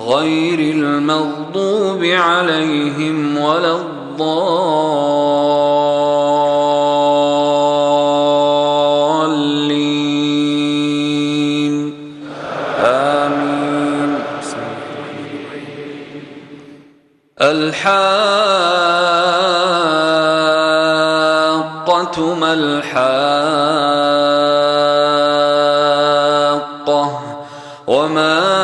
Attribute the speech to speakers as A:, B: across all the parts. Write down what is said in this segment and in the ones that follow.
A: غير المغضوب عليهم ولا الضالين. آمين. الحاقة ما الحاقة وما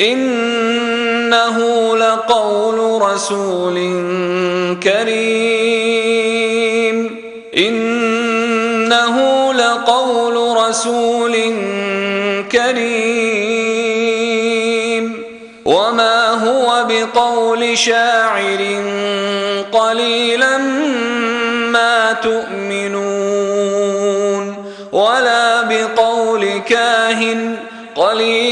A: إنه لقول رسول كريم. إنه لقول رسول كريم. وما هو بقول شاعر قليلا ما تؤمنون. ولا بقول كاهن قليلا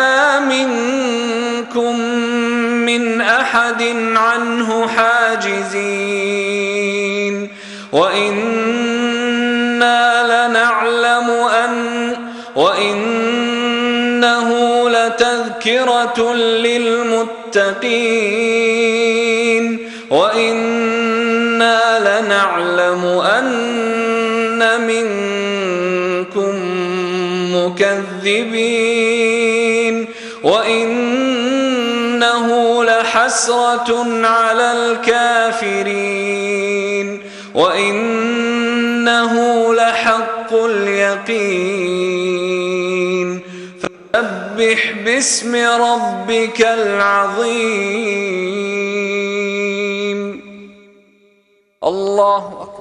A: أحد عنه حاجزين. وإنا لنعلم أن وإنه لتذكرة للمتقين. وإنا لنعلم أن منكم مكذبين. وإنه لحسرة على الكافرين وإنه لحق اليقين. فسبح باسم ربك العظيم. الله أكبر.